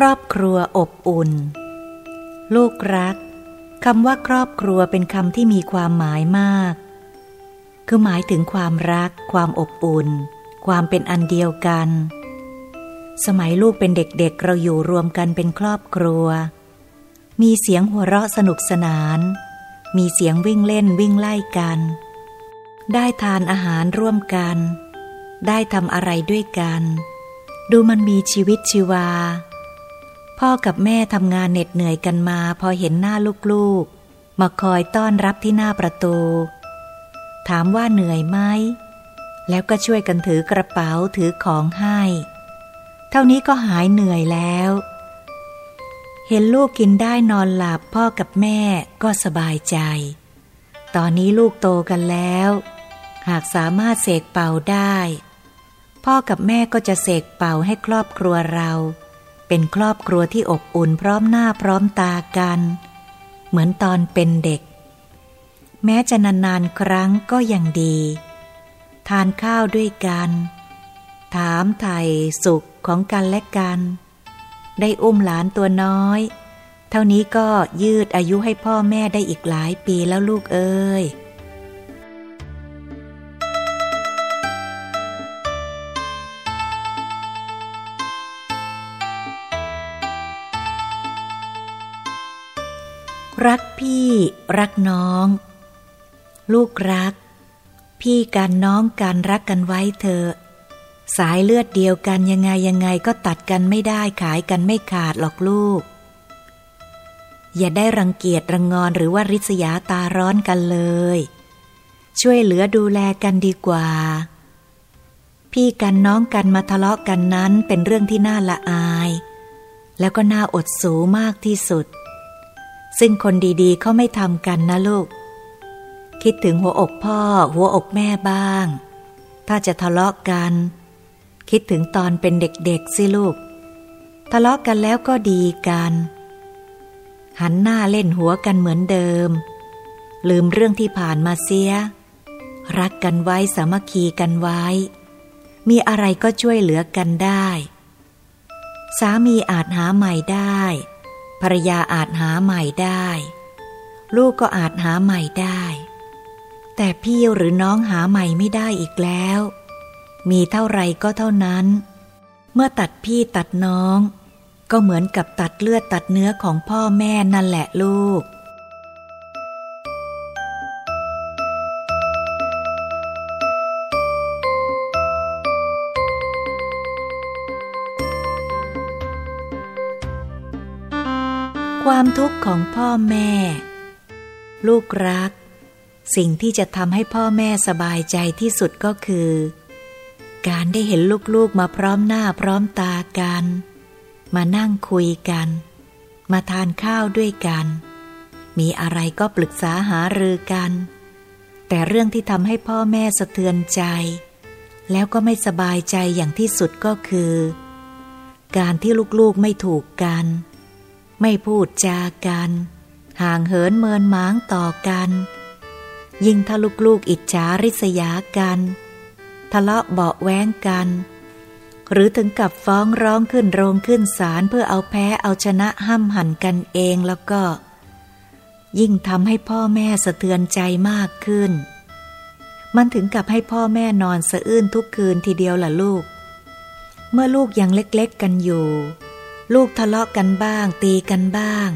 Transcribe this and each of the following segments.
ครอบครัวอบอุ่น ลูกรักคำว่าครอบครัวเป็นคำที่มีความหมายมาก คือหมายถึงความรัก ความอบอุ่น ความเป็นอันเดียวกัน สมัยลูกเป็นเด็กๆเเราอยู่รวมกันเป็นครอบครัว มีเสียงหัวเราะสนุกสนาน มีเสียงวิ่งเล่นวิ่งไล่กัน ได้ทานอาหารร่วมกัน ได้ทำอะไรด้วยกัน ดูมันมีชีวิตชีวา พ่อกับแม่ทำงานเหน็ดเหนื่อยกันมา พอเห็นหน้าลูกๆ มาคอยต้อนรับที่หน้าประตู ถามว่าเหนื่อยไหม แล้วก็ช่วยกันถือกระเป๋าถือของให้ เท่านี้ก็หายเหนื่อยแล้ว เห็นลูกกินได้นอนหลับพ่อกับแม่ก็สบายใจ ตอนนี้ลูกโตกันแล้ว หากสามารถเสกเป่าได้ พ่อกับแม่ก็จะเสกเป่าให้ครอบครัวเรา เป็นครอบครัวที่อบอุ่นพร้อมหน้าพร้อมตากัน เหมือนตอนเป็นเด็ก แม้จะนานๆครั้งก็ยังดี ทานข้าวด้วยกัน ถามไถ่สุขของกันและกัน ได้อุ้มหลานตัวน้อย เท่านี้ก็ยืดอายุให้พ่อแม่ได้อีกหลายปีแล้วลูกเอ้ย รักพี่ รักน้อง ลูกรัก พี่กันน้องกันรักกันไว้เถอะสายเลือดเดียวกันยังไงยังไงก็ตัดกันไม่ได้ขายกันไม่ขาดหรอกลูก อย่าได้รังเกียจรังงอนหรือว่าริษยาตาร้อนกันเลย ช่วยเหลือดูแลกันดีกว่า พี่กันน้องกันมาทะเลาะกันนั้นเป็นเรื่องที่น่าละอาย แล้วก็น่าอดสูมากที่สุด ซึ่งคนดีๆเขาไม่ทำกันนะลูก คิดถึงหัวอกพ่อ หัวอกแม่บ้าง ถ้าจะทะเลาะกัน คิดถึงตอนเป็นเด็กๆสิลูก ทะเลาะกันแล้วก็ดีกัน หันหน้าเล่นหัวกันเหมือนเดิม ลืมเรื่องที่ผ่านมาเสีย รักกันไว้สามัคคีกันไว้ มีอะไรก็ช่วยเหลือกันได้ สามีอาจหาใหม่ได้ ภรยาอาจหาใหม่ได้ ลูกก็อาจหาใหม่ได้ แต่พี่หรือน้องหาใหม่ไม่ได้อีกแล้ว มีเท่าไรก็เท่านั้น เมื่อตัดพี่ตัดน้อง ก็เหมือนกับตัดเลือดตัดเนื้อของพ่อแม่นั่นแหละลูก ความทุกข์ของพ่อแม่ ลูกรัก สิ่งที่จะทำให้พ่อแม่สบายใจที่สุดก็คือ การได้เห็นลูกๆมาพร้อมหน้าพร้อมตากัน มานั่งคุยกัน มาทานข้าวด้วยกัน มีอะไรก็ปรึกษาหารือกัน แต่เรื่องที่ทำให้พ่อแม่สะเทือนใจ แล้วก็ไม่สบายใจอย่างที่สุดก็คือ การที่ลูกๆไม่ถูกกัน ไม่พูดจากัน ห่างเหินเมินม้างต่อกัน ยิ่งถ้าลูกๆอิจฉาริษยากัน ทะเลาะเบาแว้งกัน หรือถึงกับฟ้องร้องขึ้นโรงขึ้นศาลเพื่อเอาแพ้เอาชนะห้ำหันกันเองแล้วก็ ยิ่งทำให้พ่อแม่สะเทือนใจมากขึ้น มันถึงกับให้พ่อแม่นอนสะอื้นทุกคืนทีเดียวล่ะลูก เมื่อลูกยังเล็กๆกันอยู่ ลูกทะเลาะกันบ้าง ตีกันบ้าง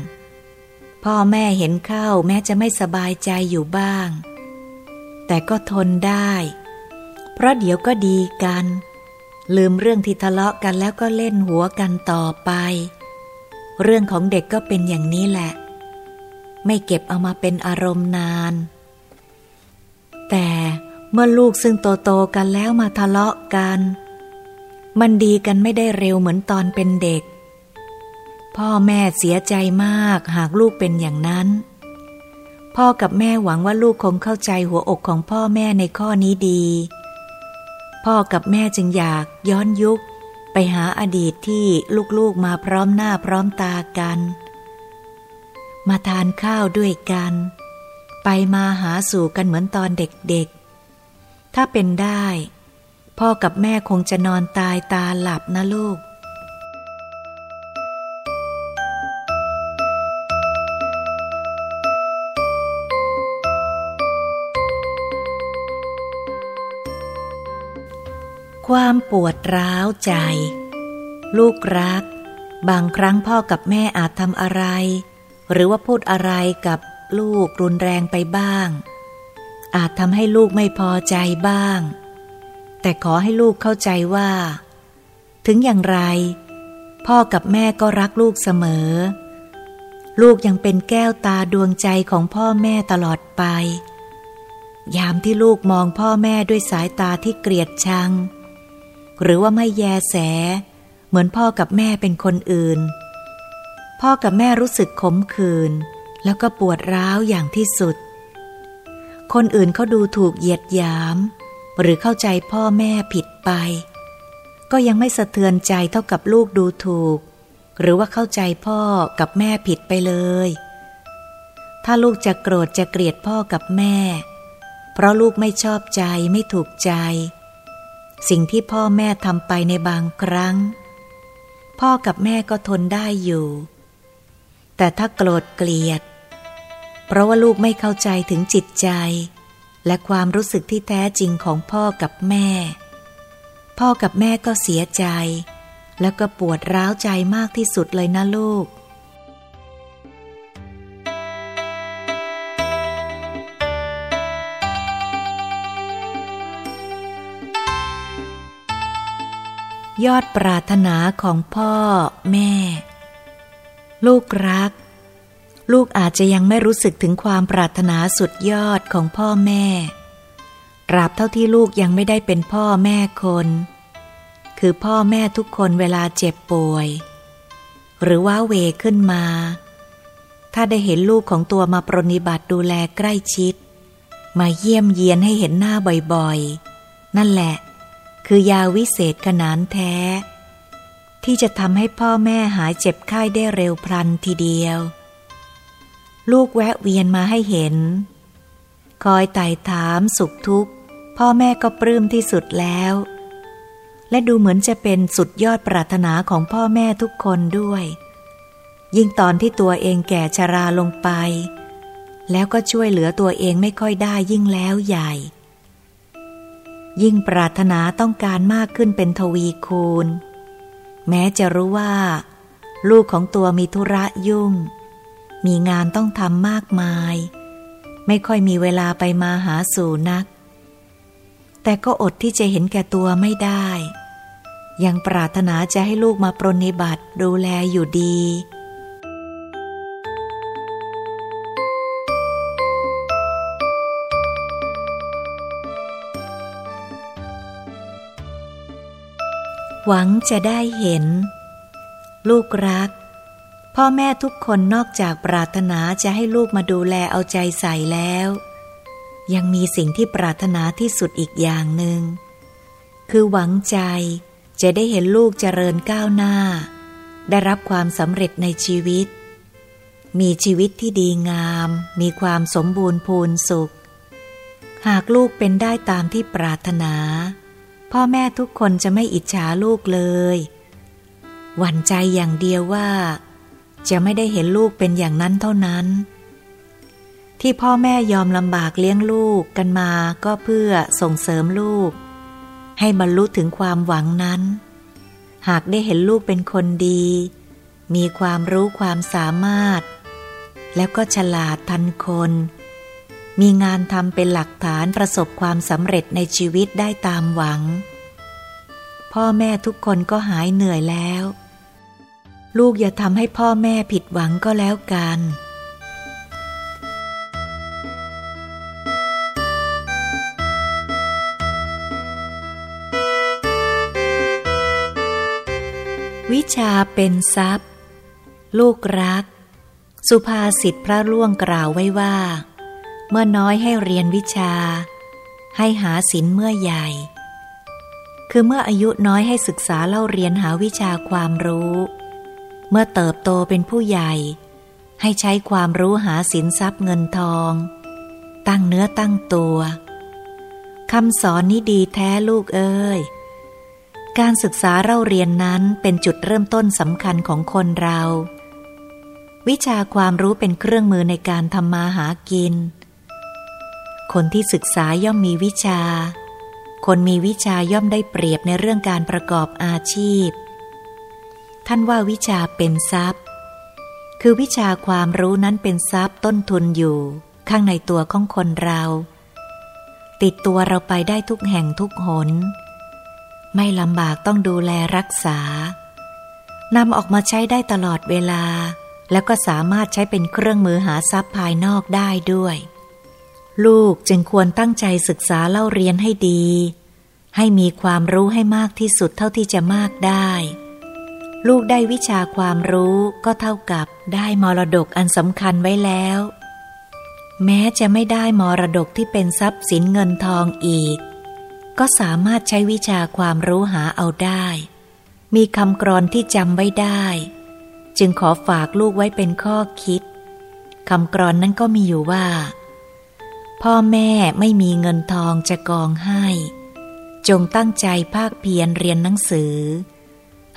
พ่อแม่เห็นเข้าแม้จะไม่สบายใจอยู่บ้าง แต่ก็ทนได้ เพราะเดี๋ยวก็ดีกัน ลืมเรื่องที่ทะเลาะกันแล้วก็เล่นหัวกันต่อไป เรื่องของเด็กก็เป็นอย่างนี้แหละ ไม่เก็บเอามาเป็นอารมณ์นาน แต่เมื่อลูกซึ่งโตโตกันแล้วมาทะเลาะกัน มันดีกันไม่ได้เร็วเหมือนตอนเป็นเด็ก พ่อแม่เสียใจมากหากลูกเป็นอย่างนั้น พ่อกับแม่หวังว่าลูกคงเข้าใจหัวอกของพ่อแม่ในข้อนี้ดี พ่อกับแม่จึงอยากย้อนยุค ไปหาอดีตที่ลูกๆมาพร้อมหน้าพร้อมตากัน มาทานข้าวด้วยกัน ไปมาหาสู่กันเหมือนตอนเด็กๆ ถ้าเป็นได้ พ่อกับแม่คงจะนอนตายตาหลับนะลูก ความปวดร้าวใจ ลูกรัก บางครั้งพ่อกับแม่อาจทำอะไร หรือว่าพูดอะไรกับลูกรุนแรงไปบ้าง อาจทำให้ลูกไม่พอใจบ้าง แต่ขอให้ลูกเข้าใจว่า ถึงอย่างไร พ่อกับแม่ก็รักลูกเสมอ ลูกยังเป็นแก้วตาดวงใจของพ่อแม่ตลอดไป ยามที่ลูกมองพ่อแม่ด้วยสายตาที่เกลียดชัง หรือว่าไม่แยแส เหมือนพ่อกับแม่เป็นคนอื่น พ่อกับแม่รู้สึกขมขื่นแล้วก็ปวดร้าวอย่างที่สุด คนอื่นเขาดูถูกเหยียดหยาม หรือเข้าใจพ่อแม่ผิดไป ก็ยังไม่สะเทือนใจเท่ากับลูกดูถูก หรือว่าเข้าใจพ่อกับแม่ผิดไปเลย ถ้าลูกจะโกรธจะเกลียดพ่อกับแม่ เพราะลูกไม่ชอบใจไม่ถูกใจ สิ่งที่พ่อแม่ทำไปในบางครั้ง พ่อกับแม่ก็ทนได้อยู่ แต่ถ้าโกรธเกลียด เพราะว่าลูกไม่เข้าใจถึงจิตใจ และความรู้สึกที่แท้จริงของพ่อกับแม่ พ่อกับแม่ก็เสียใจ แล้วก็ปวดร้าวใจมากที่สุดเลยนะลูก ยอดปรารถนาของพ่อ แม่ ลูกรัก ลูกอาจจะยังไม่รู้สึกถึงความปรารถนาสุดยอดของพ่อแม่ตราบเท่าที่ลูกยังไม่ได้เป็นพ่อแม่คน คือพ่อแม่ทุกคนเวลาเจ็บป่วย หรือว่าเวขึ้นมา ถ้าได้เห็นลูกของตัวมาปรนิบัติดูแลใกล้ชิด มาเยี่ยมเยียนให้เห็นหน้าบ่อยๆ นั่นแหละ คือยาวิเศษขนานแท้ ที่จะทำให้พ่อแม่หายเจ็บไข้ได้เร็วพลันทีเดียว ลูกแวะเวียนมาให้เห็น คอยไต่ถามสุขทุกข์ พ่อแม่ก็ปลื้มที่สุดแล้ว และดูเหมือนจะเป็นสุดยอดปรารถนาของพ่อแม่ทุกคนด้วย ยิ่งตอนที่ตัวเองแก่ชราลงไป แล้วก็ช่วยเหลือตัวเองไม่ค่อยได้ยิ่งแล้วใหญ่ ยิ่งปรารถนาต้องการมากขึ้นเป็นทวีคูณ แม้จะรู้ว่า ลูกของตัวมีธุระยุ่ง มีงานต้องทำมากมาย ไม่ค่อยมีเวลาไปมาหาสู่นัก แต่ก็อดที่จะเห็นแก่ตัวไม่ได้ ยังปรารถนาจะให้ลูกมาปรนิบัติดูแลอยู่ดี หวังจะได้เห็น ลูกรัก พ่อแม่ทุกคนนอกจากปรารถนาจะให้ลูกมาดูแลเอาใจใส่แล้ว ยังมีสิ่งที่ปรารถนาที่สุดอีกอย่างหนึ่งคือหวังใจจะได้เห็นลูกเจริญก้าวหน้า ได้รับความสำเร็จในชีวิต มีชีวิตที่ดีงาม มีความสมบูรณ์พูนสุข หากลูกเป็นได้ตามที่ปรารถนา พ่อแม่ทุกคนจะไม่อิจฉาลูกเลย หวั่นใจอย่างเดียวว่า จะไม่ได้เห็นลูกเป็นอย่างนั้นเท่านั้น ที่พ่อแม่ยอมลำบากเลี้ยงลูกกันมาก็เพื่อส่งเสริมลูก ให้บรรลุถึงความหวังนั้น หากได้เห็นลูกเป็นคนดี มีความรู้ความสามารถ แล้วก็ฉลาดทันคน มีงานทำเป็นหลักฐานประสบความสำเร็จในชีวิตได้ตามหวัง พ่อแม่ทุกคนก็หายเหนื่อยแล้ว ลูกอย่าทำให้พ่อแม่ผิดหวังก็แล้วกันวิชาเป็นทรัพย์ ลูกรัก สุภาษิตพระล่วงกล่าวไว้ว่า เมื่อน้อยให้เรียนวิชา ให้หาศิลเมื่อใหญ่ คือเมื่ออายุน้อยให้ศึกษาเล่าเรียนหาวิชาความรู้ เมื่อเติบโตเป็นผู้ใหญ่ ให้ใช้ความรู้หาสินทรัพย์เงินทอง ตั้งเนื้อตั้งตัวคำสอนนี้ดีแท้ลูกเอ้ย การศึกษาเราเรียนนั้นเป็นจุดเริ่มต้นสำคัญของคนเรา วิชาความรู้เป็นเครื่องมือในการทำมาหากิน คนที่ศึกษาย่อมมีวิชา คนมีวิชาย่อมได้เปรียบในเรื่องการประกอบอาชีพ ท่านว่าวิชาเป็นทรัพย์ คือวิชาความรู้นั้นเป็นทรัพย์ต้นทุนอยู่ ข้างในตัวของคนเรา ติดตัวเราไปได้ทุกแห่งทุกหน ไม่ลำบากต้องดูแลรักษานำออกมาใช้ได้ตลอดเวลา แล้วก็สามารถใช้เป็นเครื่องมือหาทรัพย์ภายนอกได้ด้วย ลูกจึงควรตั้งใจศึกษาเล่าเรียนให้ดี ให้มีความรู้ให้มากที่สุดเท่าที่จะมากได้ ลูกได้วิชาความรู้ก็เท่ากับได้มรดกอันสำคัญไว้แล้ว แม้จะไม่ได้มรดกที่เป็นทรัพย์สินเงินทองอีก ก็สามารถใช้วิชาความรู้หาเอาได้ มีคำกรอนที่จำไว้ได้ จึงขอฝากลูกไว้เป็นข้อคิดคำกรอนนั้นก็มีอยู่ว่า พ่อแม่ไม่มีเงินทองจะกองให้ จงตั้งใจภาคเพียรเรียนหนังสือ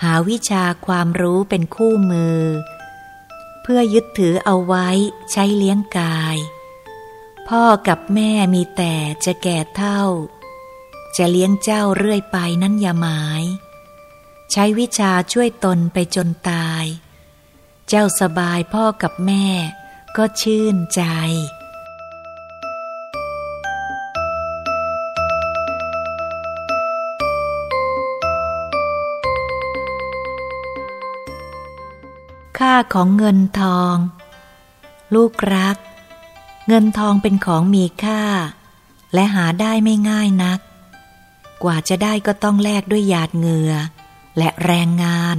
หาวิชาความรู้เป็นคู่มือ เพื่อยึดถือเอาไว้ใช้เลี้ยงกาย พ่อกับแม่มีแต่จะแก่เท่า จะเลี้ยงเจ้าเรื่อยไปนั้นอย่าหมาย ใช้วิชาช่วยตนไปจนตาย เจ้าสบายพ่อกับแม่ก็ชื่นใจ ค่าของเงินทอง ลูกรัก เงินทองเป็นของมีค่า และหาได้ไม่ง่ายนัก กว่าจะได้ก็ต้องแลกด้วยหยาดเหงื่อ และแรงงาน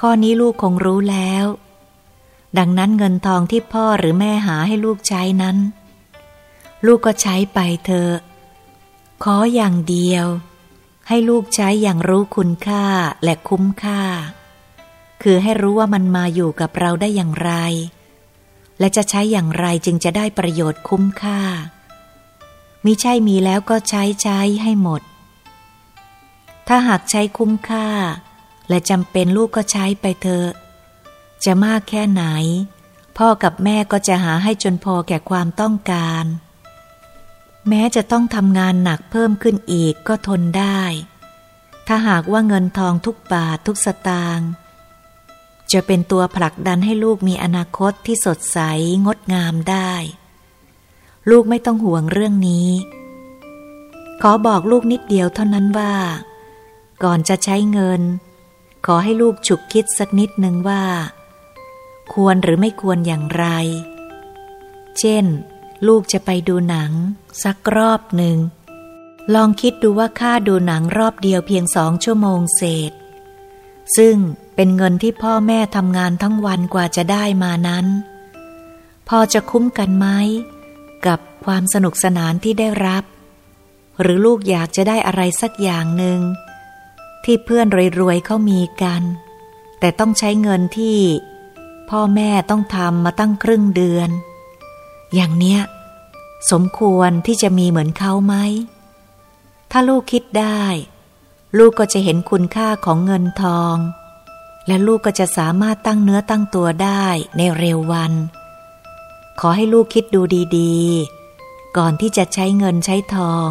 ข้อนี้ลูกคงรู้แล้ว ดังนั้นเงินทองที่พ่อหรือแม่หาให้ลูกใช้นั้น ลูกก็ใช้ไปเถอะ ขออย่างเดียว ให้ลูกใช้อย่างรู้คุณค่าและคุ้มค่า คือให้รู้ว่ามันมาอยู่กับเราได้อย่างไร และจะใช้อย่างไรจึงจะได้ประโยชน์คุ้มค่า มิใช่มีแล้วก็ใช้ใช้ให้หมด ถ้าหากใช้คุ้มค่า และจำเป็นลูกก็ใช้ไปเถอะ จะมากแค่ไหน พ่อกับแม่ก็จะหาให้จนพอแก่ความต้องการ แม้จะต้องทำงานหนักเพิ่มขึ้นอีกก็ทนได้ ถ้าหากว่าเงินทองทุกบาททุกสตางค์ จะเป็นตัวผลักดันให้ลูกมีอนาคตที่สดใสงดงามได้ ลูกไม่ต้องห่วงเรื่องนี้ ขอบอกลูกนิดเดียวเท่านั้นว่า ก่อนจะใช้เงิน ขอให้ลูกฉุกคิดสักนิดหนึ่งว่า ควรหรือไม่ควรอย่างไร เช่น ลูกจะไปดูหนัง สักรอบหนึ่ง ลองคิดดูว่าค่าดูหนังรอบเดียวเพียงสองชั่วโมงเศษ ซึ่งเป็นเงินที่พ่อแม่ทำงานทั้งวันกว่าจะได้มานั้น พอจะคุ้มกันไหมกับความสนุกสนานที่ได้รับ หรือลูกอยากจะได้อะไรสักอย่างหนึ่ง ที่เพื่อนรวยๆเขามีกัน แต่ต้องใช้เงินที่พ่อแม่ต้องทำมาตั้งครึ่งเดือน อย่างเนี้ย สมควรที่จะมีเหมือนเขาไหม ถ้าลูกคิดได้ ลูกก็จะเห็นคุณค่าของเงินทอง และลูกก็จะสามารถตั้งเนื้อตั้งตัวได้ในเร็ววัน ขอให้ลูกคิดดูดีๆ ก่อนที่จะใช้เงินใช้ทอง